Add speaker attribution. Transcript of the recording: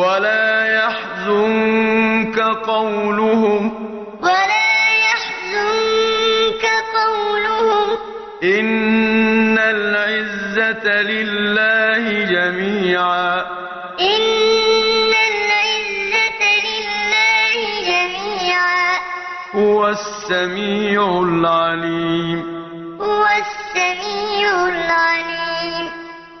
Speaker 1: ولا يحزنك قولهم.
Speaker 2: ولا يحزنك قولهم.
Speaker 1: إن العزة لله جميعا.
Speaker 2: إن العزة لله جميعا.
Speaker 1: هو السميع العليم.
Speaker 2: هو السميع العليم.